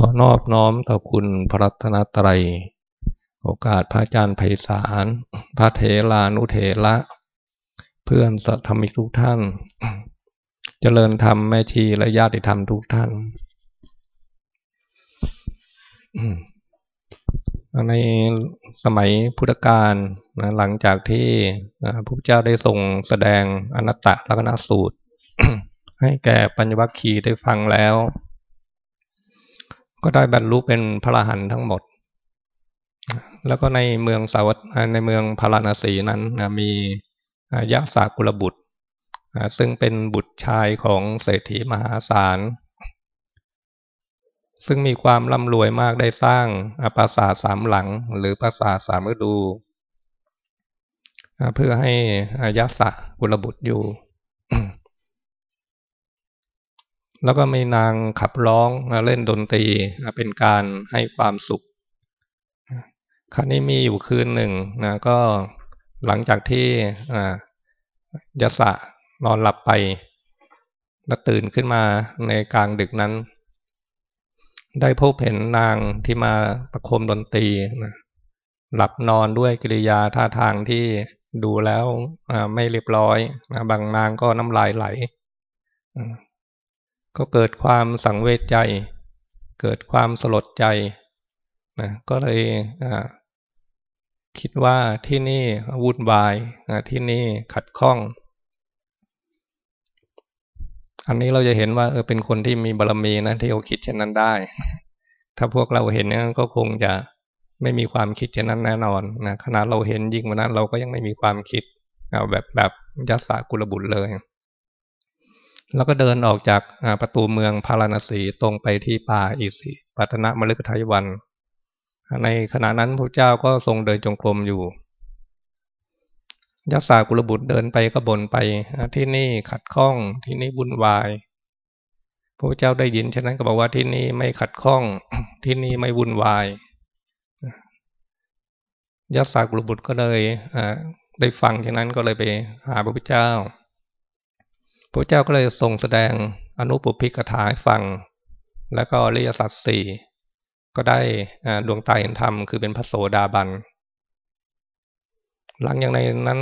ขอนอบน้อมต่อคุณพระรัตนตรัย โอกาสพระอาจารย์ไพศาล พระเทลานุเทระเพื่อนสัตธรรมิกทุกท่าน เจริญธรรมแม่ชีและญาติธรรมทุกท่าน ในสมัยพุทธกาลนะหลังจากที่พระพุทธเจ้าได้ทรงแสดงอนัตตลักษณสูตร ให้แก่ปัญญวัคคีได้ฟังแล้ว ก็ได้บรรลุเป็นพระอรหันต์ทั้งหมด แล้วก็ในเมืองสาวัตในเมืองพาราณสีนั้นมียะสากุลบุตร ซึ่งเป็นบุตรชายของเศรษฐีมหาศาล ซึ่งมีความร่ำรวยมากได้สร้างปราสาทสามหลังหรือปราสาทสามฤดู เพื่อให้ยะสะกุลบุตรอยู่ แล้วก็มีนางขับร้องเล่นดนตรีเป็นการให้ความสุขครั้นี้มีอยู่คืนหนึ่งนะก็หลังจากที่ยศะนอนหลับไป แล้วตื่นขึ้นมาในกลางดึกนั้น ได้พบเห็นนางที่มาประคมดนตรีนะหลับนอนด้วยกิริยาท่าทางที่ดูแล้วไม่เรียบร้อยนะบางนางก็น้ำลายไหล ก็เกิดความสังเวชใจ เกิดความสลดใจนะก็เลยคิดว่าที่นี่วุ่นวายที่นี่ขัดข้อง อันนี้เราจะเห็นว่าเออเป็นคนที่มีบารรมีนะที่เขาคิดเช่นนั้นได้ ถ้าพวกเราเห็นนี่ก็คงจะไม่มีความคิดเช่นนั้นแน่นอนนะขณะเราเห็นยิ่งวันนั้นเราก็ยังไม่มีความคิดเอาแบบแบบยัสสากุลบุตรเลย แล้วก็เดินออกจากประตูเมืองพาราณสีตรงไปที่ป่าอิสิปัตนะมฤคทายวัน ในขณะนั้นพระเจ้าก็ทรงเดินจงกรมอยู่ยักษ์สากุลบุตรเดินไปก็บ่นไปที่นี่ขัดข้องที่นี่วุ่นวายพระเจ้าได้ยินฉะนั้นก็บอกว่าที่นี่ไม่ขัดข้องที่นี่ไม่วุ่นวายยักษ์สากุลบุตรก็เลยได้ฟังฉะนั้นก็เลยไปหาพระพุทธเจ้า พระเจ้าก็เลยทรงแสดงอนุปุพิกถาให้ฟัง แล้วก็ริยสัตสี่ก็ได้ดวงตาเห็นธรรมคือเป็นพระโสดาบัน หลังอย่างในนั้น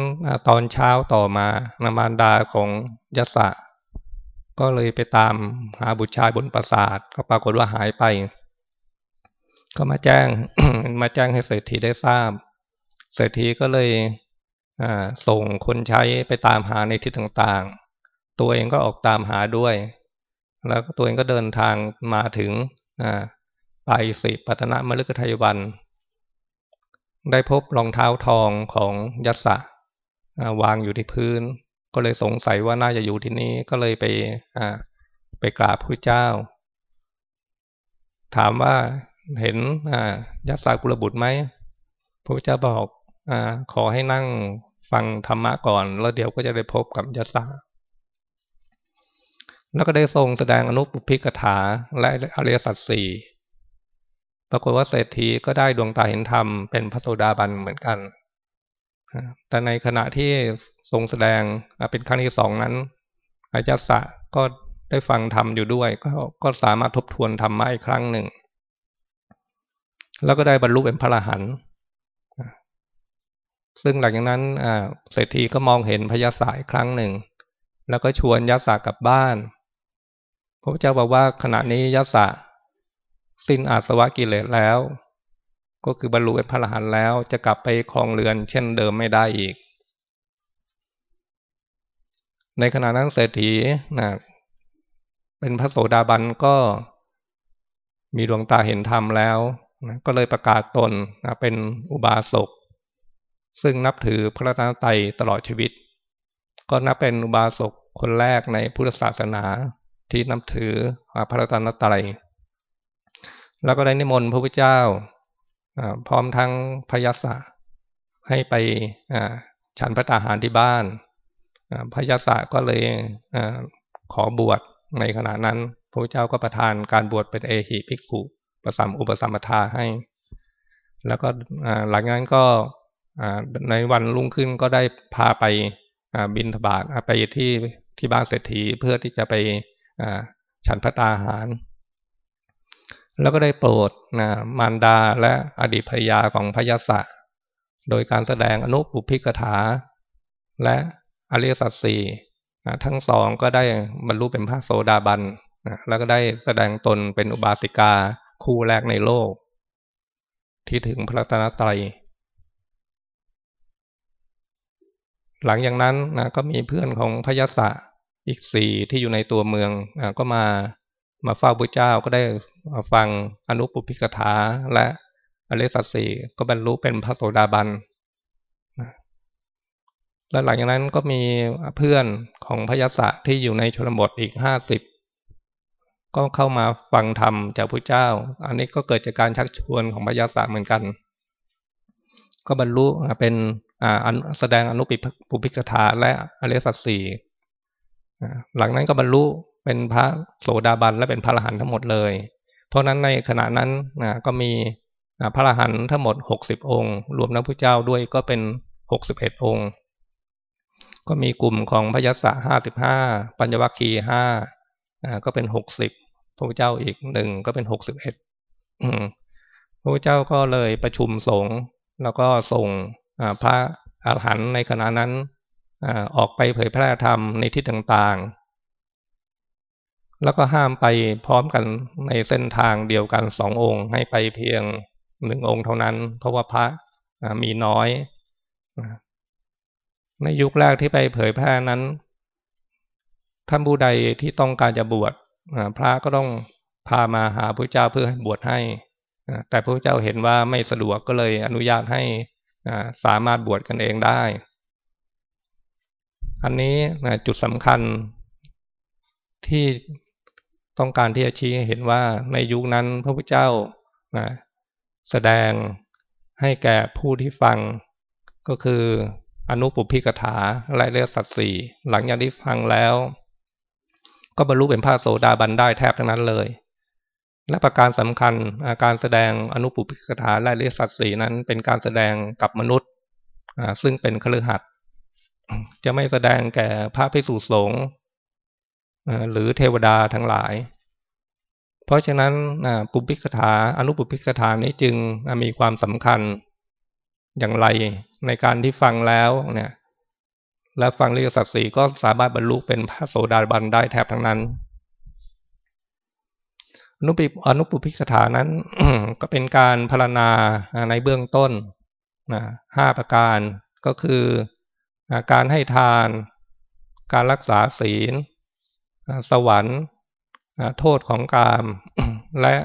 ตอนเช้าต่อมานามาดาของยศะก็เลยไปตามหาบุตรชายบนปราสาทก็ปรากฏว่าหายไป ก็มาแจ้งมาแจ้งให้เศรษฐีได้ทราบ เศรษฐีก็เลยส่งคนใช้ไปตามหาในทิศต่างๆ ตัวเองก็ออกตามหาด้วย แล้วตัวเองก็เดินทางมาถึงไปสิปัตนะมฤคทายวัน ได้พบรองเท้าทองของยัสสะวางอยู่ที่พื้น ก็เลยสงสัยว่าน่าจะอยู่ที่นี้ก็เลยไปไปกราบพระเจ้า ถามว่าเห็นยัสสะกุลบุตรไหมพระเจ้าบอกอขอให้นั่งฟังธรรมะก่อน แล้วเดี๋ยวก็จะได้พบกับยัสสะ แล้วก็ได้ทรงแสดงอนุปพิกถาและอริยสัจสี่ปรากฏว่าเศรษฐีก็ได้ดวงตาเห็นธรรมเป็นพระโสดาบันเหมือนกัน แต่ในขณะที่ทรงแสดงเป็นครั้งที่สองนั้นอาจารย์สะก็ได้ฟังธรรมอยู่ด้วยก็ก็สามารถทบทวนธรรมะอีกครั้งหนึ่ง แล้วก็ได้บรรลุเป็นพระอรหันต์ซึ่งหลังจากนั้นเศรษฐีก็มองเห็นพยาสายครั้งหนึ่ง แล้วก็ชวนยาสากลับบ้าน พระเจ้าบอกว่าขณะนี้ยศะสิ้นอาสวะกิเลสแล้ว ก็คือบรรลุเป็นพระอรหันต์แล้ว จะกลับไปคลองเรือน เช่นเดิมไม่ได้อีก ในขณะนั้นเศรษฐีนะเป็นพระโสดาบันก็มีดวงตาเห็นธรรมแล้วนะก็เลยประกาศตนนะเป็นอุบาสกซึ่งนับถือพระนตรัยตลอดชีวิต ก็นับเป็นอุบาสกคนแรกในพุทธศาสนา ที่นับถือพระรัตนตรัย แล้วก็ได้นิมนต์พระพุทธเจ้าพร้อมทั้งพยศะให้ไปฉันพระตาหารที่บ้านพยศะก็เลยขอบวชในขณะนั้น พระพุทธเจ้าก็ประทานการบวชเป็นเอหิภิกขุประสัมอุปสัมปทาให้ แล้วก็หลังนั้นก็ในวันรุ่งขึ้นก็ได้พาไปบินทบาทไปที่ที่บ้านเศรษฐีเพื่อที่จะไป ฉันพระตาหาร แล้วก็ได้โปรดนะมารดาและอดีตภรยาของพยาศะโดยการแสดงอนุปุพิกถา และอริยสัจสี่ทั้งสองก็ได้บรรลุเป็นพระโสดาบันแล้วก็ได้แสดงตนเป็นอุบาสิกาคู่แรกในโลก ที่ถึงพระตนตรัย หลังจากนั้นนะก็มีเพื่อนของพยาศะ อีกสี่ที่อยู่ในตัวเมืองนะก็มามาเฝ้าพระเจ้าก็ได้ฟังอนุปุพิกถาและอริสัตสีก็บรรลุเป็นพระโสดาบันและหลังจากนั้นก็มีเพื่อนของพยาศะที่อยู่ในชนบทอีกห้าสิบก็เข้ามาฟังธรรมจากพระเจ้า อันนี้ก็เกิดจากการชักชวนของพยาศะเหมือนกัน ก็บรรลุเป็นแสดงอนุปิปุพิกถาและอริสัตสี หลังนั้นก็บรรลุเป็นพระโสดาบันและเป็นพระอรหันต์ทั้งหมดเลย เพราะนั้นในขณะนั้นก็มีพระอรหันต์ทั้งหมดหกสิบองค์ รวมทั้งพระเจ้าด้วยก็เป็นหกสิบเอ็ดองค์ ก็มีกลุ่มของพยศห้าสิบห้าปัญญวัคคีห้าก็เป็นหกสิบพระเจ้าอีกหนึ่งก็เป็นหกสิบเอ็ดพระเจ้าก็เลยประชุมสงฆ์แล้วก็ส่งพระอรหันต์ในขณะนั้น ออกไปเผยแพร่ธรรมในที่ต่างๆ แล้วก็ห้ามไปพร้อมกันในเส้นทางเดียวกันสององค์ ให้ไปเพียงหนึ่งองค์เท่านั้น เพราะว่าพระมีน้อย ในยุคแรกที่ไปเผยแพร่นั้น ท่านผู้ใดที่ต้องการจะบวชพระก็ต้องพามาหาพระเจ้าเพื่อบวชให้ แต่พระเจ้าเห็นว่าไม่สะดวกก็เลยอนุญาตให้สามารถบวชกันเองได้ อันนี้จุดสำคัญที่ต้องการที่จะชี้ให้เห็นว่าในยุคนั้นพระพุทธเจ้าแสดงให้แก่ผู้ที่ฟังก็คืออนุปุพิกถาและเลือสัตว์สี่หลังจากที่ฟังแล้ว ก็บรรลุเป็นพระโสดาบันได้แทบทั้งนั้นเลย และประการสำคัญการแสดงอนุปุพิกถาและเรียสัตว์สี่นั้นเป็นการแสดงกับมนุษย์ซึ่งเป็นคลือหัด จะไม่แสดงแก่พระภิกษุสงฆ์หรือเทวดาทั้งหลาย เพราะฉะนั้นปุพิกถาอนุปุพิกถานี้จึงมีความสำคัญอย่างไรในการที่ฟังแล้วเนี่ย และฟังเรียสัตสีก็สามารถบรรลุเป็นพระโสดาบันได้แทบทั้งนั้น อนุปิอนุปุพิกสถานั้นก็เป็นการพารณาในเบื้องต้นห้าประการก็คือ การให้ทาน การรักษาศีล สวรรค์โทษของกาม และ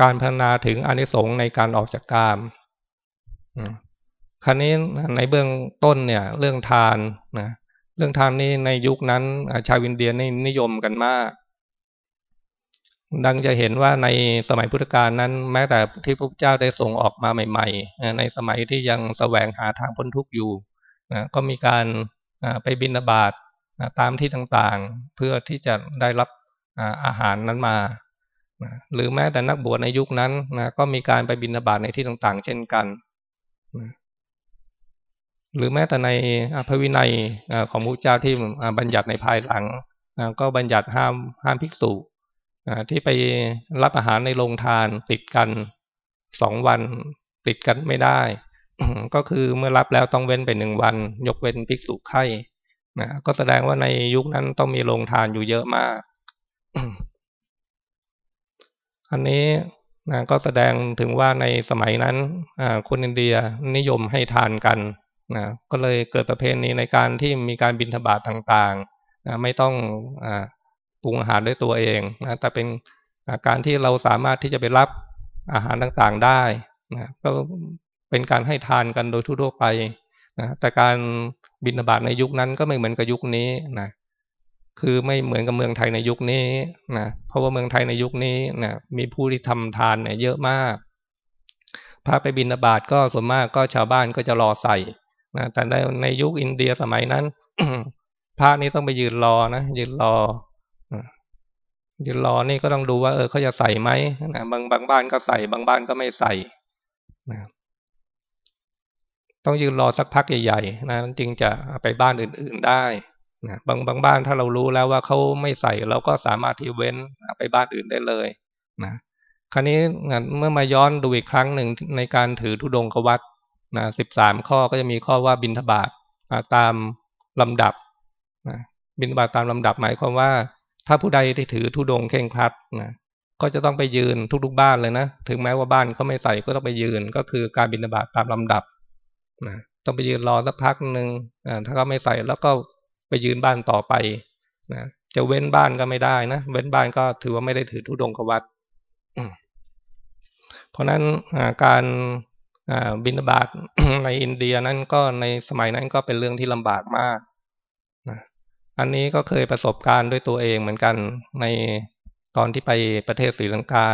การพัฒนาถึงอนิสงส์ในการออกจากกามครั้นี้ในเบื้องต้นเนี่ยเรื่องทานนะเรื่องทานนี้ในยุคนั้นชาวอินเดียนี่นิยมกันมาก ดังจะเห็นว่าในสมัยพุทธกาลนั้น แม้แต่ที่พระพุทธเจ้าได้ส่งออกมาใหม่ๆ ในสมัยที่ยังสแสวงหาทางพ้นทุกข์อยู่ก็มีการไปบินบาตตามที่ต่างๆ เพื่อที่จะได้รับอาหารนั้นมา หรือแม้แต่นักบวชในยุคนั้นก็มีการไปบินบาตในที่ต่างๆ เช่นกัน หรือแม้แต่ในพระวินัยของพระเจ้าที่บัญญัติในภายหลัง ก็บัญญัติห้ามห้ามภิกษุ ที่ไปรับอาหารในโรงทานติดกันสองวันติดกันไม่ได้ ก็คือเมื่อรับแล้วต้องเว้นไปหนึ่งวัน ยกเว้นภิกษุไข่นะก็แสดงว่าในยุคนั้นต้องมีโรงทานอยู่เยอะมาก อันนี้นะก็แสดงถึงว่าในสมัยนั้นคนอินเดียนิยมให้ทานกันนะก็เลยเกิดประเพณีในการที่มีการบินทบาทต่างๆนะไม่ต้องอ ปรุงอาหารด้วยตัวเองนะแต่เป็นการที่เราสามารถที่จะไปรับอาหารต่างๆได้นะก็เป็นการให้ทานกันโดยทั่วไปนะแต่การบินบาตในยุคนั้นก็ไม่เหมือนกับยุคนี้นะคือไม่เหมือนกับเมืองไทยในยุคนี้นะเพราะว่าเมืองไทยในยุคนี้นะมีผู้ที่ทำทานเนี่ยเยอะมากพาไปบินบาตก็ส่วนมากก็ชาวบ้านก็จะรอใส่นะแต่ในในยุคอินเดียสมัยนั้นพระนี้ต้องไปยืนรอนะยืนรอ ยืนรอนี่ก็ต้องดูว่า เออเขาจะใส่ไหมนะบางบางบ้านก็ใส่ บางบ้านก็ไม่ใส่นะต้องยืนรอสักพักใหญ่ๆนะจึงจะไปบ้านอื่น ๆได้นะบางบางบ้านถ้าเรารู้แล้วว่าเขาไม่ใส่เราก็สามารถที่เว้นไปบ้านอื่นได้เลยนะคราวนี้เมื่อมาย้อนดูอีกครั้งหนึ่งในการถือธุดงควัตนะสิบสามข้อก็จะมีข้อว่าบินทบาทตามลำดับนะบินทบาทตามลำดับหมายความว่า ถ้าผู้ใดที่ถือธุดงเข่งพัดนะก็จะต้องไปยืนทุกๆบ้านเลยนะ ถึงแม้ว่าบ้านเขาไม่ใส่ก็ต้องไปยืน ก็คือการบินบาทตามลำดับนะต้องไปยืนรอสักพักหนึ่งถ้าเขาไม่ใส่แล้วก็ไปยืนบ้านต่อไปนะจะเว้นบ้านก็ไม่ได้นะ เว้นบ้านก็ถือว่าไม่ได้ถือธุดงควัตเพราะนั้นการบินบาตในอินเดียนั้นก็ในสมัยนั้นก็เป็นเรื่องที่ลำบากมาก อันนี้ก็เคยประสบการณ์ด้วยตัวเองเหมือนกันในตอนที่ไปประเทศศรีลังกา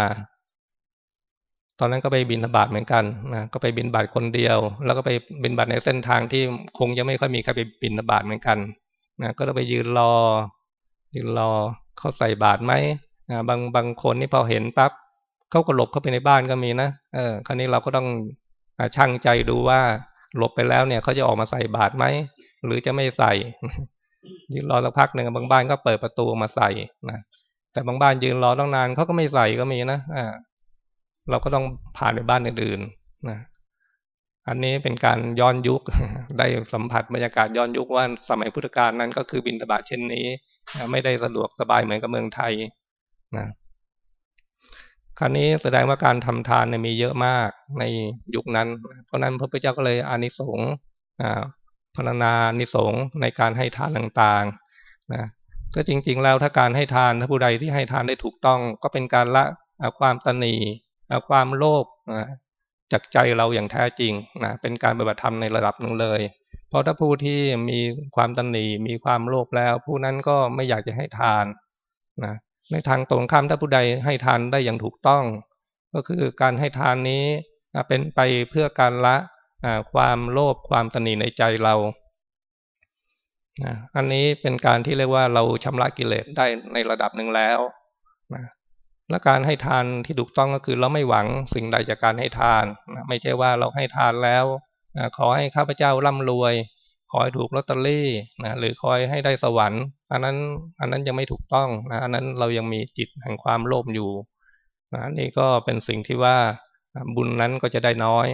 ตอนนั้นก็ไปบินบาตเหมือนกันนะก็ไปบินบาตคนเดียว แล้วก็ไปบินบาตในเส้นทางที่คงยังไม่ค่อยมีใครไปบินบาตเหมือนกันนะก็ต้องไปยืนรอ ยืนรอเขาใส่บาตรไหมนะบางบางคนนี่พอเห็นปั๊บเขาก็หลบเข้าไปในบ้านก็มีนะเออคราวนี้เราก็ต้องช่างใจดูว่าหลบไปแล้วเนี่ยเขาจะออกมาใส่บาตรไหมหรือจะไม่ใส่ ยืนรอสักพักหนึ่งบางบ้านก็เปิดประตูมาใส่นะแต่บางบ้านยืนรอต้องนานเขาก็ไม่ใส่ก็มีนะอ่าเราก็ต้องผ่านไปบ้านอื่นๆนะอันนี้เป็นการย้อนยุคได้สัมผัสบรรยากาศย้อนยุคว่าสมัยพุทธกาลนั้นก็คือบินตบาทเช่นนี้ไม่ได้สะดวกสบายเหมือนกับเมืองไทยนะคราวนี้แสดงว่าการทำทานเนี่ยมีเยอะมากในยุคนั้น เพราะนั้นพระพุทธเจ้าก็เลยอานิสงส์ พรรณนานิสงในการให้ทานต่างๆนะก็จริง ๆ แล้วถ้าการให้ทานถ้าผู้ใดที่ให้ทานได้ถูกต้อง ก็เป็นการละความตนีความโลภจากใจเราอย่างแท้จริงนะเป็นการปฏิบัติธรรมในระดับหนึ่งเลย เพราะถ้าผู้ที่มีความตนีมีความโลภแล้ว ผู้นั้นก็ไม่อยากจะให้ทานนะในทางตรงข้ามถ้าผู้ใดให้ทานได้อย่างถูกต้อง ก็คือการให้ทานนี้เป็นไปเพื่อการละ ความโลภความตนีในใจเราอันนี้เป็นการที่เรียกว่าเราชำระกิเลสได้ในระดับหนึ่งแล้วและการให้ทานที่ถูกต้องก็คือเราไม่หวังสิ่งใดจากการให้ทานไม่ใช่ว่าเราให้ทานแล้วขอให้ข้าพเจ้าร่ำรวย ขอให้ถูกลอตเตอรี่นะหรือคอยให้ได้สวรรค์ อันนั้นอันนั้นยังไม่ถูกต้องนะอันนั้นเรายังมีจิตแห่งความโลภอยู่นะนี่ก็เป็นสิ่งที่ว่าบุญนั้นก็จะได้น้อย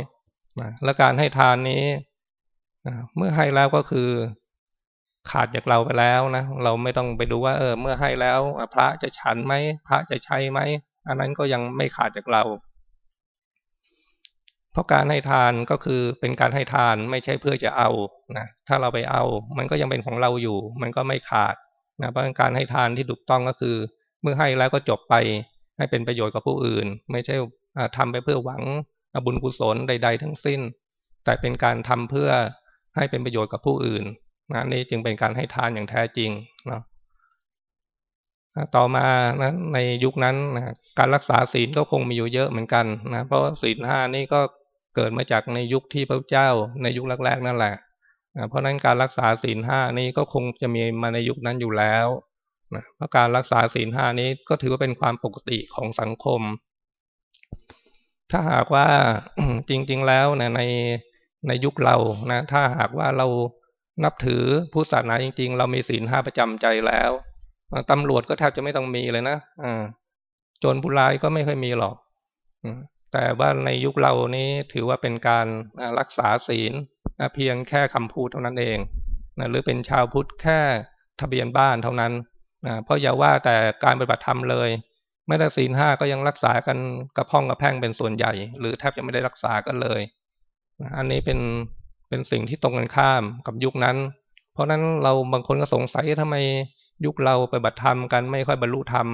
นะและการให้ทานนี้นะเมื่อให้แล้วก็คือขาดจากเราไปแล้วนะ เราไม่ต้องไปดูว่า เออ เมื่อให้แล้ว พระจะฉันไหมพระจะใช้ไหมอันนั้นก็ยังไม่ขาดจากเรา เพราะการให้ทานก็คือเป็นการให้ทานไม่ใช่เพื่อจะเอานะถ้าเราไปเอา มันก็ยังเป็นของเราอยู่ มันก็ไม่ขาดนะเพราะการให้ทานที่ถูกต้องก็คือ เมื่อให้แล้วก็จบไป ให้เป็นประโยชน์กับผู้อื่น ไม่ใช่ทำไปเพื่อหวัง บุญกุศลใด ๆ ทั้งสิ้น แต่เป็นการทำเพื่อให้เป็นประโยชน์กับผู้อื่นนะนี่จึงเป็นการให้ทานอย่างแท้จริงเนาะต่อมานะในยุคนั้นนะการรักษาศีลก็คงมีอยู่เยอะเหมือนกันนะเพราะศีลห้านี่ก็เกิดมาจากในยุคที่พระเจ้าในยุคแรกๆนั่นแหละเพราะนั้นการรักษาศีลห้านี้ก็คงจะมีมาในยุคนั้นอยู่แล้วนะเพราะการรักษาศีลห้านี้ก็ถือว่าเป็นความปกติของสังคม ถ้าหากว่าจริง ๆ แล้วนะในในยุคเรานะถ้าหากว่าเรานับถือพุทธศาสนาจริง ๆ เรามีศีลห้าประจำใจแล้วตำรวจก็แทบจะไม่ต้องมีเลยนะอ่าโจรผู้ร้ายก็ไม่เคยมีหรอกแต่ว่าในยุคเรานี้ถือว่าเป็นการรักษาศีลเพียงแค่คำพูดเท่านั้นเองหรือเป็นชาวพุทธแค่ทะเบียนบ้านเท่านั้นเพราะอย่าว่าแต่การปฏิบัติธรรมเลย ไม่ได้ศีลห้าก็ยังรักษากันกระพ้องกระแพงเป็นส่วนใหญ่ หรือแทบจะไม่ได้รักษากันเลย อันนี้เป็นเป็นสิ่งที่ตรงกันข้ามกับยุคนั้น เพราะนั้นเราบางคนก็สงสัยทำไมยุคเราไปบัติธรรมกันไม่ค่อยบรรลุธรรม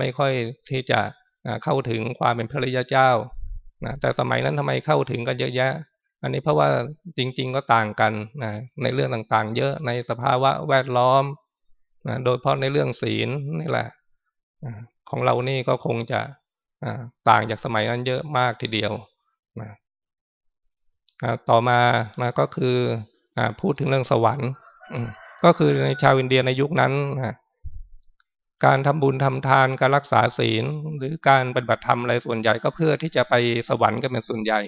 ไม่ค่อยที่จะเข้าถึงความเป็นพระริยเจ้านะแต่สมัยนั้นทำไมเข้าถึงกันเยอะแยะ อันนี้เพราะว่าจริง ๆ ก็ต่างกันนะในเรื่องต่างๆ เยอะในสภาวะแวดล้อมนะโดยเพราะในเรื่องศีลนี่แหละ ของเรานี่ก็คงจะต่างจากสมัยนั้นเยอะมากทีเดียวนะต่อมานะก็คือพูดถึงเรื่องสวรรค์ก็คือในชาวอินเดียในยุคนั้นนะการทำบุญทำทานการรักษาศีล หรือการปฏิบัติธรรมอะไรส่วนใหญ่ก็เพื่อที่จะไปสวรรค์กันเป็นส่วนใหญ่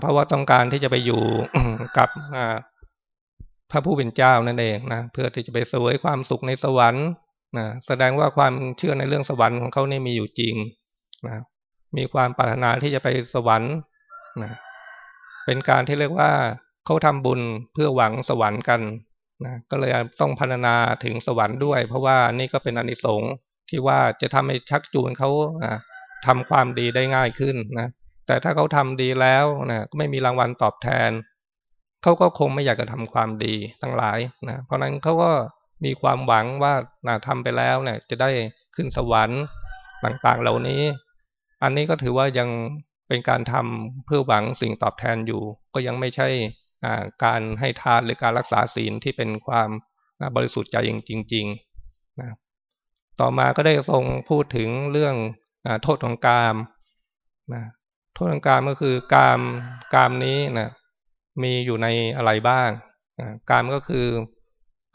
เพราะว่าต้องการที่จะไปอยู่กับพระผู้เป็นเจ้านั่นเองนะเพื่อที่จะไปสวยความสุขในสวรรค์ นะแสดงว่าความเชื่อในเรื่องสวรรค์ของเขาเนี่ยมีอยู่จริงนะมีความปรารถนาที่จะไปสวรรค์นะเป็นการที่เรียกว่าเขาทำบุญเพื่อหวังสวรรค์กันนะก็เลยต้องพัฒนาถึงสวรรค์ด้วย เพราะว่านี่ก็เป็นอนิสงส์ที่ว่าจะทำให้ชักจูงเขาทำความดีได้ง่ายขึ้นนะแต่ถ้าเขาทำดีแล้วนะก็ไม่มีรางวัลตอบแทนเขาก็คงไม่อยากจะทำความดีทั้งหลายนะเพราะนั้นเขาก็ มีความหวังว่านะทำไปแล้วเนี่ย จะได้ขึ้นสวรรค์ต่างๆ เหล่านี้ อันนี้ก็ถือว่ายังเป็นการทำเพื่อหวังสิ่งตอบแทนอยู่ ก็ยังไม่ใช่การให้ทานหรือการรักษาศีลที่เป็นความบริสุทธิ์ใจจริงๆนะต่อมาก็ได้ทรงพูดถึงเรื่องอโทษของกามนะโทษของกามก็คือกามกามนี้นะมีอยู่ในอะไรบ้างกามก็คือ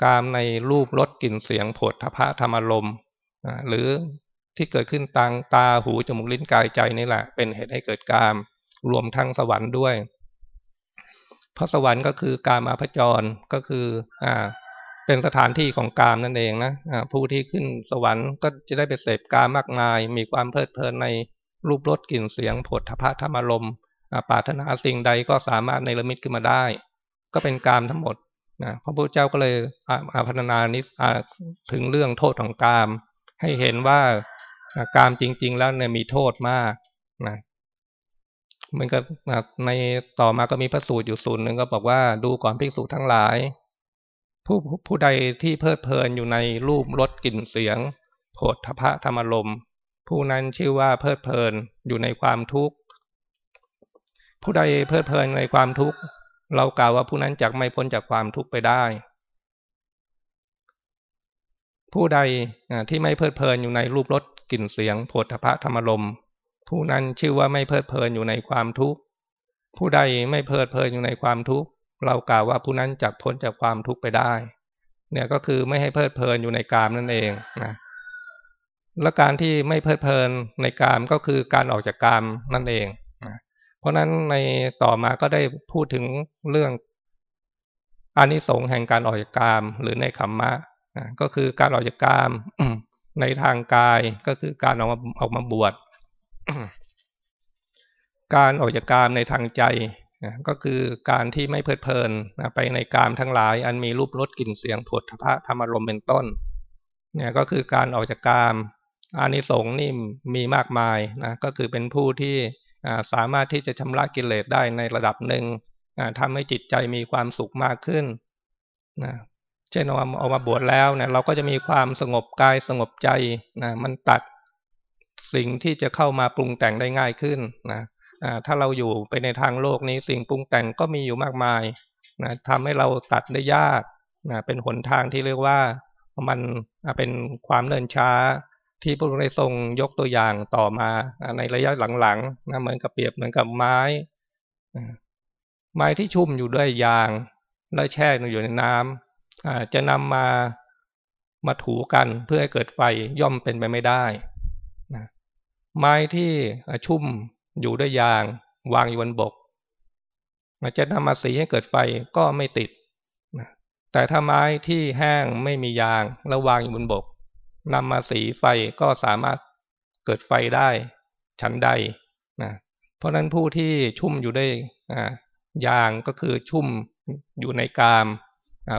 กามในรูปรสกลิ่นเสียงผดทพะธรรมลมหรือที่เกิดขึ้นทางตาหูจมูกลิ้นกายใจนี่แหละ เป็นเหตุให้เกิดกาม รวมทั้งสวรรค์ด้วย เพราะสวรรค์ก็คือกามอาพจรก็คืออ่าเป็นสถานที่ของกามนั่นเองนะผู้ที่ขึ้นสวรรค์ก็จะได้ไปเสพกามมากมาย มีความเพลิดเพลินในรูปรสกลิ่นเสียงผดทพะธรรมลมปรารถนาสิ่งใดก็สามารถในละมิตขึ้นมาได้ ก็เป็นกามทั้งหมด นะพระพุทธเจ้าก็เลยอาพัฒนานิสถึงเรื่องโทษของกาม ให้เห็นว่ากามจริง ๆ แล้วเนี่ยมีโทษมากนะมันก็ในต่อมาก็มีพระสูตรอยู่สูตรหนึ่งก็บอกว่าดูก่อนภิกษุทั้งหลาย ผู้ผู้ใดที่เพลิดเพลินอยู่ในรูปรสกลิ่นเสียงโผฏฐพะธรรมลมผู้นั้นชื่อว่าเพลิดเพลินอยู่ในความทุกข์ผู้ใดเพลิดเพลินในความทุกข์ เรากล่าวว่าผู้นั้นจักไม่พ้นจากความทุกข์ไปได้ ผู้ใดที่ไม่เพลิดเพลินอยู่ในรูปรสกลิ่นเสียงโผฏฐพะธรรมลมผู้นั้นชื่อว่าไม่เพลิดเพลินอยู่ในความทุกข์ผู้ใดไม่เพลิดเพลินอยู่ในความทุกข์เรากล่าวว่าผู้นั้นจักพ้นจากความทุกข์ไปได้ เนี่ยก็คือไม่ให้เพลิดเพลินอยู่ในกามนั่นเองนะและการที่ไม่เพลิดเพลินในกามก็คือการออกจากกามนั่นเอง เพราะนั้นในต่อมาก็ได้พูดถึงเรื่องอานิสงส์แห่งการออกจากกามหรือในขมมะก็คือการออกจากกามในทางกายก็คือการออกมาออกมาบวชการออกจากกามในทางใจก็คือการที่ไม่เพลิดเพลินไปในกามทั้งหลาย อันมีรูปรสกลิ่นเสียงผลพระธรรมารมเป็นต้น เนี่ยก็คือการออกจากกามอานิสงส์นี่มีมากมายนะก็คือเป็นผู้ที่ สามารถที่จะชำระกิเลสได้ในระดับหนึ่งทำให้จิตใจมีความสุขมากขึ้นนะเช่นเอาเอามาบวชแล้วเนี่ยเราก็จะมีความสงบกายสงบใจนะมันตัดสิ่งที่จะเข้ามาปรุงแต่งได้ง่ายขึ้นนะถ้าเราอยู่ไปในทางโลกนี้สิ่งปรุงแต่งก็มีอยู่มากมายนะทำให้เราตัดได้ยากนะเป็นหนทางที่เรียกว่ามันเป็นความเนินช้า ที่พระองค์ได้ทรงยกตัวอย่างต่อมาในระยะหลังๆนะเหมือนกับเปรียบเหมือนกับไม้ ไม้ที่ชุ่มอยู่ด้วยยาง แล้วแช่อยู่ในน้ำจะนำมามาถูกันเพื่อให้เกิดไฟย่อมเป็นไปไม่ได้ไม้ที่ชุ่มอยู่ด้วยยาง วางอยู่บนบกจะนำมาสีให้เกิดไฟก็ไม่ติดแต่ถ้าไม้ที่แห้งไม่มียางแล้ววางอยู่บนบก นำมาสีไฟก็สามารถเกิดไฟได้ชั้นใดนะเพราะนั้นผู้ที่ชุ่มอยู่ได้ยางก็คือชุ่มอยู่ในกาม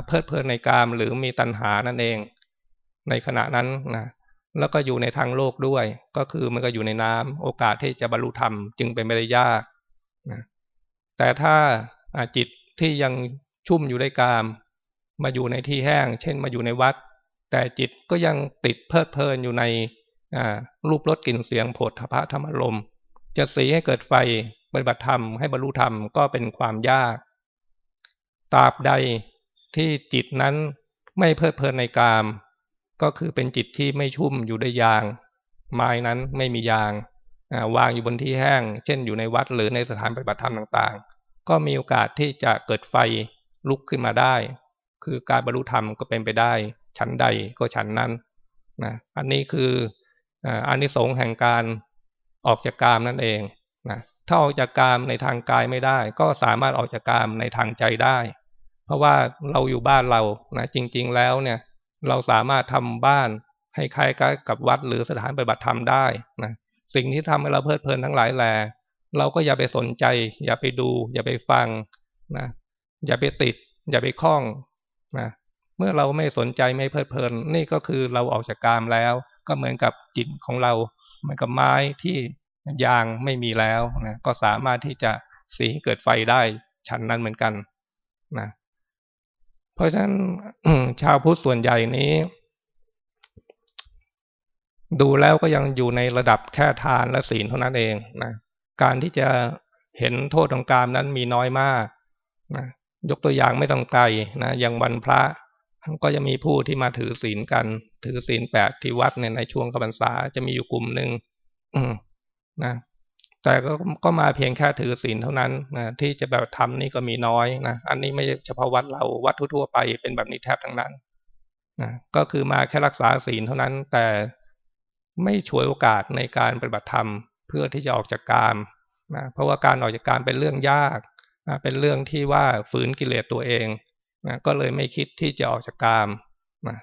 เพลิดเพลินในกามหรือมีตัณหานั่นเอง ในขณะนั้นนะแล้วก็อยู่ในทางโลกด้วย ก็คือมันก็อยู่ในน้ำโอกาสที่จะบรรลุธรรมจึงเป็นไม่ได้ยากนะแต่ถ้าจิตที่ยังชุ่มอยู่ในกาม มาอยู่ในที่แห้ง เช่นมาอยู่ในวัด แต่จิตก็ยังติดเพลิดเพลินอยู่ในรูปรสกลิ่นเสียงโผฏฐพะธรรมลมจะสีให้เกิดไฟปฏิบัติธรรมให้บรรลุธรรมก็เป็นความยากตราบใดที่จิตนั้นไม่เพลิดเพลินในกาม ก็คือเป็นจิตที่ไม่ชุ่มอยู่ด้วยยาง ไม้นั้นไม่มียางวางอยู่บนที่แห้ง เช่นอยู่ในวัดหรือในสถานปฏิบัติธรรมต่างๆ ก็มีโอกาสที่จะเกิดไฟลุกขึ้นมาได้ คือการบรรลุธรรมก็เป็นไปได้ ชั้นใดก็ชั้นนั้นนะอันนี้คืออันนี้สงแห่งการออกจากกามนั่นเองนะถ้าออกจากกามในทางกายไม่ได้ ก็สามารถออกจากกามในทางใจได้ เพราะว่าเราอยู่บ้านเรานะจริง ๆ แล้วเนี่ยเราสามารถทำบ้านให้คล้ายกับวัดหรือสถานปฏิบัติธรรมได้นะสิ่งที่ทำให้เราเพลิดเพลินทั้งหลายแหลเราก็อย่าไปสนใจ อย่าไปดู อย่าไปฟังนะอย่าไปติด อย่าไปคล้องนะ เมื่อเราไม่สนใจไม่เพลิดเพลิน นี่ก็คือเราออกจากกามแล้ว ก็เหมือนกับจิตของเราเหมือนกับไม้ที่ยางไม่มีแล้วนะก็สามารถที่จะสีเกิดไฟได้ชั้นนั้นเหมือนกันนะเพราะฉะนั้นชาวพุทธส่วนใหญ่นี้ ดูแล้วก็ยังอยู่ในระดับแค่ทานและศีลเท่านั้นเองนะการที่จะเห็นโทษของกามนั้นมีน้อยมากนะยกตัวอย่างไม่ต้องไกลนะอย่างวันพระ ก็จะมีผู้ที่มาถือศีลกัน ถือศีลแปดที่วัดในในช่วงกบรรษาจะมีอยู่กลุ่มหนึ่งนะแต่ก็ก็มาเพียงแค่ถือศีลเท่านั้นนะที่จะแบบทำนี่ก็มีน้อยนะอันนี้ไม่เฉพาะวัดเราวัดทั่วๆไปเป็นแบบนี้แทบทั้งนั้นนะก็คือมาแค่รักษาศีลเท่านั้น แต่ไม่ช่วยโอกาสในการปฏิบัติธรรม เพื่อที่จะออกจากกามนะเพราะว่าการออกจากกามเป็นเรื่องยากนะเป็นเรื่องที่ว่าฝืนกิเลสตัวเอง นะก็เลยไม่คิดที่จะออกจากกามนะ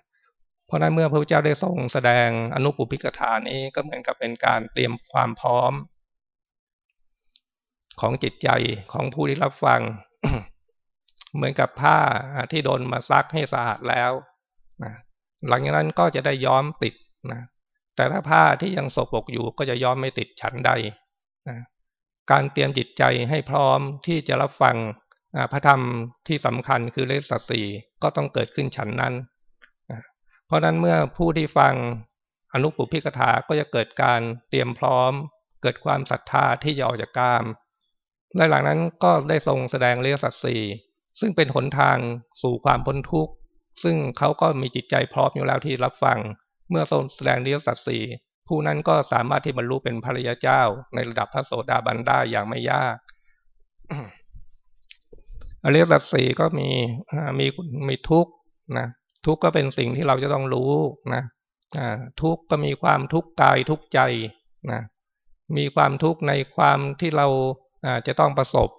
เพราะนั้นเมื่อพระพุทธเจ้าได้ทรงแสดงอนุปุพิกถานี้ก็เหมือนกับเป็นการเตรียมความพร้อม ของจิตใจของผู้ที่รับฟัง เหมือนกับผ้าที่โดนมาซักให้สะอาดแล้วนะหลังจากนั้นก็จะได้ย้อมติดนะแต่ถ้าผ้าที่ยังสกปรกอยู่ก็จะย้อมไม่ติดฉันใดนะการเตรียมจิตใจให้พร้อมที่จะรับฟัง พระธรรมที่สำคัญคือเลสสีก็ต้องเกิดขึ้นฉันนั้น เพราะนั้นเมื่อผู้ที่ฟังอนุปุพิกถาก็จะเกิดการเตรียมพร้อม เกิดความศรัทธาที่จะออกจากกามและหลังนั้นก็ได้ทรงแสดงเรียสัตสีซึ่งเป็นหนทางสู่ความพ้นทุกข์ ซึ่งเขาก็มีจิตใจพร้อมอยู่แล้วที่รับฟัง เมื่อทรงแสดงเรียสัตสีผู้นั้นก็สามารถที่บรรลุเป็นภริยาเจ้าในระดับพระโสดาบันได้อย่างไม่ยาก อริยสัจสี่ก็มีมีมีทุกข์นะทุกข์ก็เป็นสิ่งที่เราจะต้องรู้นะทุกข์ก็มีความทุกข์กายทุกข์ใจนะมีความทุกข์ในความที่เราจะต้องประสบ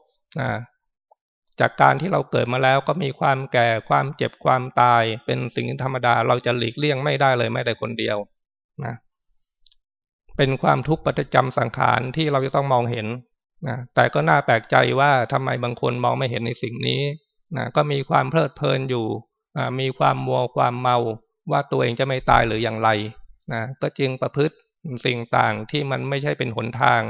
จากการที่เราเกิดมาแล้วก็มีความแก่ความเจ็บความตาย เป็นสิ่งธรรมดาเราจะหลีกเลี่ยงไม่ได้เลยไม่แต่คนเดียวนะเป็นความทุกข์ประจำสังขารที่เราจะต้องมองเห็น นะแต่ก็น่าแปลกใจว่าทำไมบางคนมองไม่เห็นในสิ่งนี้นะก็มีความเพลิดเพลินอยู่มีความมัวความเมาว่าตัวเองจะไม่ตายหรืออย่างไรนะก็จึงประพฤติสิ่งต่างที่มันไม่ใช่เป็นหนทาง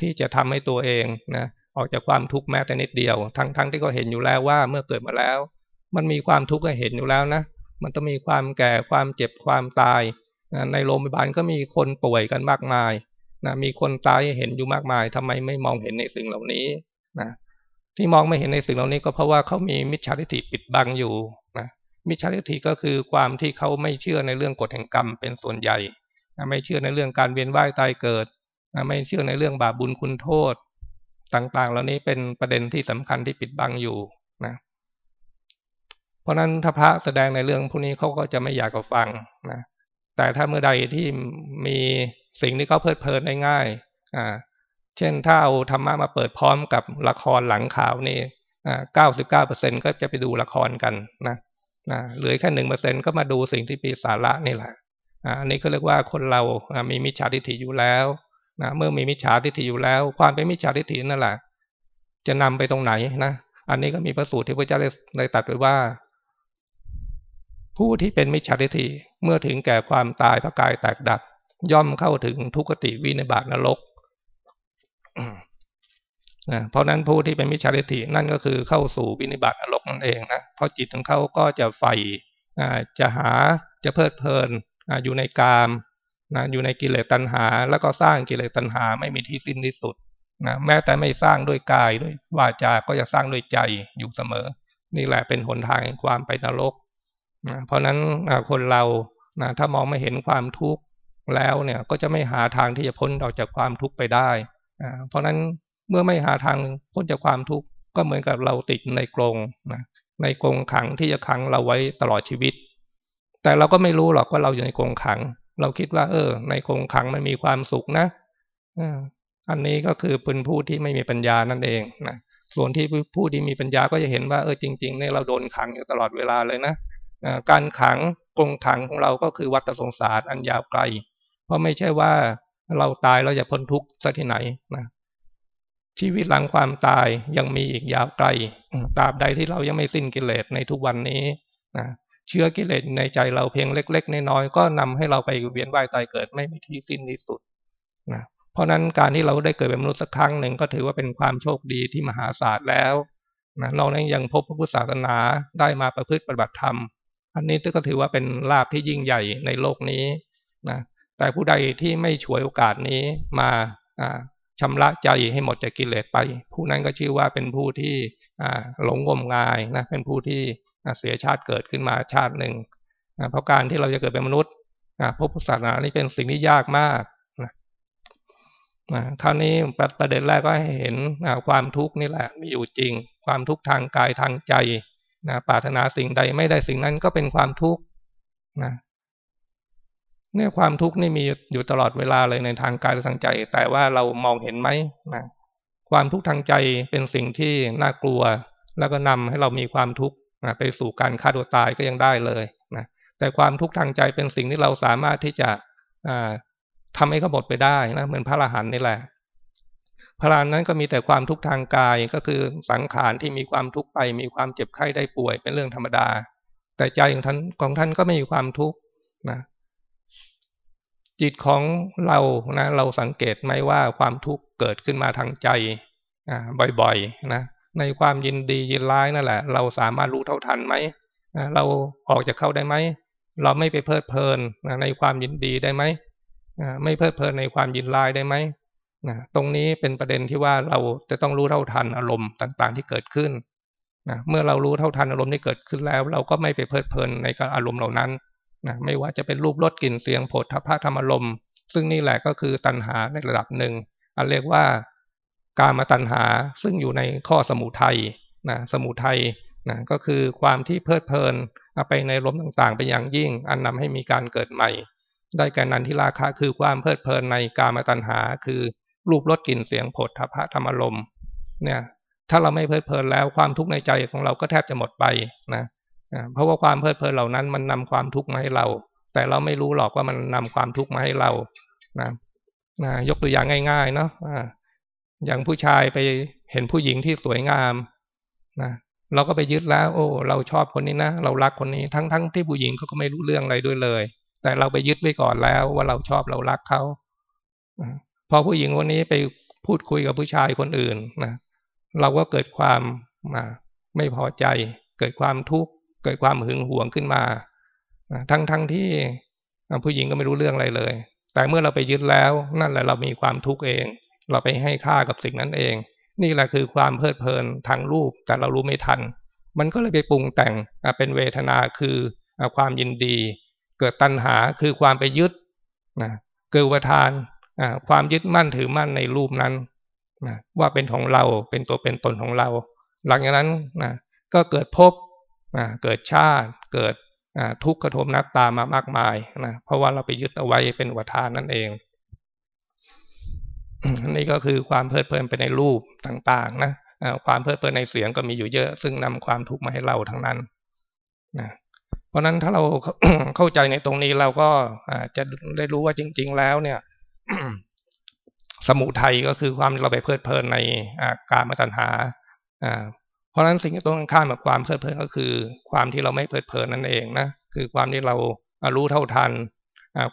ที่จะทำให้ตัวเองนะออกจากความทุกข์แม้แต่นิดเดียว ทั้งๆทที่ก็เห็นอยู่แล้วว่าเมื่อเกิดมาแล้ว มันมีความทุกข์ก็เห็นอยู่แล้วนะ มันต้องมีความแก่ความเจ็บความตายนะในโรงพยาบาลก็มีคนป่วยกันมากมาย นะมีคนตายเห็นอยู่มากมายทำไมไม่มองเห็นในสิ่งเหล่านี้นะที่มองไม่เห็นในสิ่งเหล่านี้ก็เพราะว่าเขามีมิจฉาทิฏฐิปิดบังอยู่นะมิจฉาทิฏฐิก็คือความที่เขาไม่เชื่อในเรื่องกฎแห่งกรรมเป็นส่วนใหญ่ไม่เชื่อในเรื่องการเวียนว่ายตายเกิดไม่เชื่อในเรื่องบาปบุญคุณโทษ ต่างๆ เหล่านี้เป็นประเด็นที่สำคัญที่ปิดบังอยู่นะเพราะนั้นถ้าพระแสดงในเรื่องพวกนี้เขาก็จะไม่อยากกับฟังนะแต่ถ้าเมื่อใดที่มี สิ่งที่เขาเพลิดเพลินได้ง่ายอ่าเช่นถ้าเอาธรรมะมาเปิดพร้อมกับละครหลังข่าวนี่เก้าสิบเก้าเปอร์เซ็นก็จะไปดูละครกันนะนะเหลือแค่หนึ่งเปอร์เซ็นก็มาดูสิ่งที่มีสาระนี่แหละอันนี้ก็เรียกว่าคนเรามีมิจฉาทิฏฐิอยู่แล้วนะเมื่อมีมิจฉาทิฏฐิอยู่แล้ว ความเป็นมิจฉาทิฏฐินั่นแหละจะนำไปตรงไหนนะอันนี้ก็มีพระสูตรที่พระเจ้าได้ตัดไว้ว่า ผู้ที่เป็นมิจฉาทิฏฐิเมื่อถึงแก่ความตายพระกายแตกดับ ย่อมเข้าถึงทุกติวินิบาตนรกนะเพราะนั้นผู้ที่เป็นมิจฉาทิฏฐินั่นก็คือเข้าสู่วินิบาตนรกนั่นเองนะเพราะจิตของเขาก็จะใฝ่จะหาจะเพลิดเพลินอยู่ในกามนะอยู่ในกิเลสตัณหา แล้วก็สร้างกิเลสตัณหาไม่มีที่สิ้นที่สุดนะแม้แต่ไม่สร้างด้วยกายด้วยวาจา ก็จะสร้างด้วยใจอยู่เสมอ นี่แหละเป็นหนทางแห่งความไปนรกนะเพราะนั้นคนเรานะถ้ามองไม่เห็นความทุกข์ แล้วเนี่ยก็จะไม่หาทางที่จะพ้นออกจากความทุกข์ไปได้นะเพราะนั้นเมื่อไม่หาทางพ้นจากความทุกข์ก็เหมือนกับเราติดในกรงนะในกรงขังที่จะขังเราไว้ตลอดชีวิต แต่เราก็ไม่รู้หรอกว่าเราอยู่ในกรงขัง เราคิดว่า เออ ในคงขังมันมีความสุขนะอันนี้ก็คือเป็นผู้ที่ไม่มีปัญญานั่นเองนะส่วนที่ผู้ที่มีปัญญาก็จะเห็นว่าเออจริงๆเนี่ยเราโดนขังอยู่ตลอดเวลาเลยนะการขังกรงขังของเราก็คือวัฏสงสารอันยาวไกล เพราะไม่ใช่ว่าเราตายเราจะพ้นทุกข์ซะที่ไหนนะชีวิตหลังความตายยังมีอีกยาวไกลตราบใดที่เรายังไม่สิ้นกิเลสในทุกวันนี้นะเชื้อกิเลสในใจเราเพียงเล็ก ๆน้อยๆก็นำให้เราไปเวียนว่ายตายเกิดไม่มีที่สิ้นที่สุดนะเพราะนั้นการที่เราได้เกิดเป็นมนุษย์สักครั้งหนึ่งก็ถือว่าเป็นความโชคดีที่มหาศาลแล้วนะเรานั้นยังพบพระพุทธศาสนาได้มาประพฤติปฏิบัติธรรม อันนี้ก็ถือว่าเป็นลาภที่ยิ่งใหญ่ในโลกนี้นะ แต่ผู้ใดที่ไม่ฉวยโอกาสนี้มาชำระใจให้หมดจากกิเลสไป ผู้นั้นก็ชื่อว่าเป็นผู้ที่หลงงมงายนะเป็นผู้ที่เสียชาติเกิดขึ้นมาชาติหนึ่งเพราะการที่เราจะเกิดเป็นมนุษย์พบศาสนานี่เป็นสิ่งที่ยากมากนะคราวนี้ประเด็นแรกก็ให้เห็นความทุกข์นี่แหละมีอยู่จริง ความทุกข์ทางกายทางใจนะปรารถนาสิ่งใดไม่ได้สิ่งนั้นก็เป็นความทุกข์นะ เนี่ยความทุกข์นี่มีอยู่ตลอดเวลาเลยในทางกายและทางใจ แต่ว่าเรามองเห็นไหมนะความทุกข์ทางใจเป็นสิ่งที่น่ากลัว แล้วก็นำให้เรามีความทุกข์ไปสู่การฆ่าตัวตายก็ยังได้เลยนะแต่ความทุกข์ทางใจเป็นสิ่งที่เราสามารถที่จะทำให้เขาหมดไปได้นะเหมือนพระอรหันต์นี่แหละพระอรหันต์นั้นก็มีแต่ความทุกข์ทางกายก็คือสังขารที่มีความทุกข์ไป มีความเจ็บไข้ได้ป่วยเป็นเรื่องธรรมดา แต่ใจของท่านของท่านก็ไม่มีความทุกข์นะ จิตของเรานะเราสังเกตไหมว่าความทุกข์เกิดขึ้นมาทางใจบ่อยๆนะในความยินดียินร้ายนั่นแหละ เราสามารถรู้เท่าทันไหมเราออกจากเข้าได้ไหมเราไม่ไปเพลิดเพลินในความยินดีได้ไหมไม่เพลิดเพลินในความยินร้ายได้ไหมตรงนี้เป็นประเด็นที่ว่าเราจะต้องรู้เท่าทันอารมณ์ต่างๆ ที่เกิดขึ้นเมื่อเรารู้เท่าทันอารมณ์ที่เกิดขึ้นแล้ว เราก็ไม่ไปเพลิดเพลินในการอารมณ์เหล่านั้น นะไม่ว่าจะเป็นรูปรสกลิ่นเสียงผลทพะธรรมลมซึ่งนี่แหละก็คือตัณหาในระดับหนึ่งอันเรียกว่าการมาตัณหาซึ่งอยู่ในข้อสมุทัยนะสมุทัยนะก็คือความที่เพลิดเพลินไปในลมต่างๆเป็นอย่างยิ่ง อันนำให้มีการเกิดใหม่ ได้แก่นันทิราคะคือความเพลิดเพลินในกามาตัณหา คือรูปรสกลิ่นเสียงผลทพะธรรมลมเนี่ยถ้าเราไม่เพลิดเพลินแล้วความทุกข์ในใจของเราก็แทบจะหมดไปนะ เพราะว่าความเพลิดเพลินเหล่านั้นมันนำความทุกข์มาให้เรา แต่เราไม่รู้หรอกว่ามันนำความทุกข์มาให้เรานะนะยกตัวอย่างง่ายๆเนาะอย่างผู้ชายไปเห็นผู้หญิงที่สวยงามนะเราก็ไปยึดแล้ว โอ้ เราชอบคนนี้นะเรารักคนนี้ทั้งๆทที่ผู้หญิงเขาก็ไม่รู้เรื่องอะไรด้วยเลย แต่เราไปยึดไว้ก่อนแล้วว่าเราชอบเรารักเขาพอผู้หญิงคนนี้ไปพูดคุยกับผู้ชายคนอื่นนะเราก็เกิดความไม่พอใจ เกิดความทุกข์ เกิดความหึงหวงขึ้นมาทั้งทั้งที่ผู้หญิงก็ไม่รู้เรื่องอะไรเลย แต่เมื่อเราไปยึดแล้วนั่นแหละเรามีความทุกข์เอง เราไปให้ค่ากับสิ่งนั้นเอง นี่แหละคือความเพลิดเพลินทางรูปแต่เรารู้ไม่ทัน มันก็เลยไปปรุงแต่งเป็นเวทนาคือความยินดี เกิดตัณหาคือความไปยึดนะเกิดวทานความยึดมั่นถือมั่นในรูปนั้นนะว่าเป็นของเราเป็นตัวเป็นตนของเรา หลังจากนั้นนะก็เกิดพบ เกิดชาติเกิดทุกข์กระทบนักตามามากมายนะเพราะว่าเราไปยึดเอาไว้เป็นวัฏานนั่นเองนี่ก็คือความเพลิดเพลินไปในรูปต่างๆนะความเพลิดเพลินในเสียงก็มีอยู่เยอะ ซึ่งนำความทุกข์มาให้เราทั้งนั้นนะเพราะนั้นถ้าเราเข้าใจในตรงนี้เราก็จะได้รู้ว่าจริง ๆ แล้วเนี่ย สมุทัยก็คือความเราไปเพลิดเพลินในการมาตัญหา เพราะฉะนั้นสิ่งที่ต้องข้ามกับความเพลิดเพลินก็คือ ความที่เราไม่เพลิดเพลินนั่นเองนะคือความที่เรารู้เท่าทัน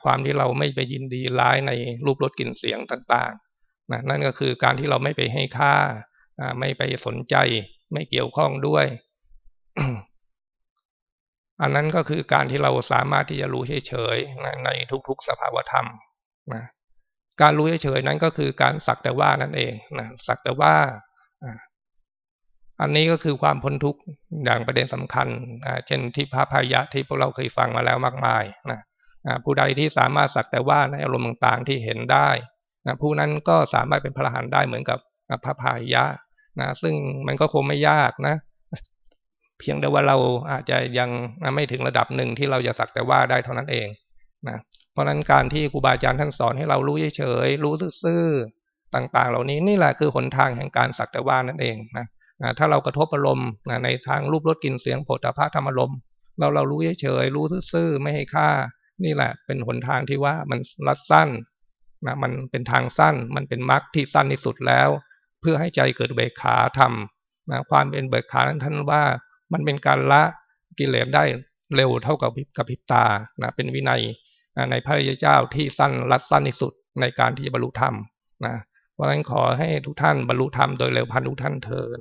ความที่เราไม่ไปยินดีร้ายในรูปรสกลิ่นเสียงต่างๆนะนั่นก็คือการที่เราไม่ไปให้ค่าไม่ไปสนใจ ไม่เกี่ยวข้องด้วย อันนั้นก็คือการที่เราสามารถที่จะรู้เฉยๆในทุกๆสภาวธรรมนะการรู้เฉยๆนั้นก็คือการสักแต่ว่านั่นเองนะสักแต่ว่า อันนี้ก็คือความพ้นทุกข์อย่างประเด็นสำคัญเช่นที่พระพายะที่พวกเราเคยฟังมาแล้วมากมายนะผู้ใดที่สามารถสักแต่ว่าในอารมณ์ต่างๆที่เห็นได้นะผู้นั้นก็สามารถเป็นพระอรหันต์ได้เหมือนกับพระพายะนะซึ่งมันก็คงไม่ยากนะ เพียงแต่ว่าเราอาจจะยังไม่ถึงระดับหนึ่งที่เราจะสักแต่ว่าได้เท่านั้นเองนะเพราะนั้นการที่ครูบาอาจารย์ท่านสอนให้เรารู้เฉยๆรู้ซื่อๆต่าง ๆ เหล่านี้นี่แหละคือหนทางแห่งการสักแต่ว่านั่นเองนะ ถ้าเรากระทบอารมณ์ในทางรูปรสกลิ่นเสียงโผฏฐะธรรมอารมณ์เราเรารู้เฉยๆรู้ซื่อๆไม่ให้ค่า นี่แหละเป็นหนทางที่ว่ามันรัดสั้นนะมันเป็นทางสั้นมันเป็นมรรคที่สั้นที่สุดแล้ว เพื่อให้ใจเกิดเบิกขาทำนะความเป็นเบิกขาท่านว่ามันเป็นการละกิเลสได้เร็วเท่ากับกับพิบตานะเป็นวินัยในพระยาเจ้าที่สั้นรัดสั้นที่สุดในการที่จะบรรลุธรรมนะเพราะฉะนั้นขอให้ทุกท่านบรรลุธรรมโดยเร็วพันทุกท่านเทิน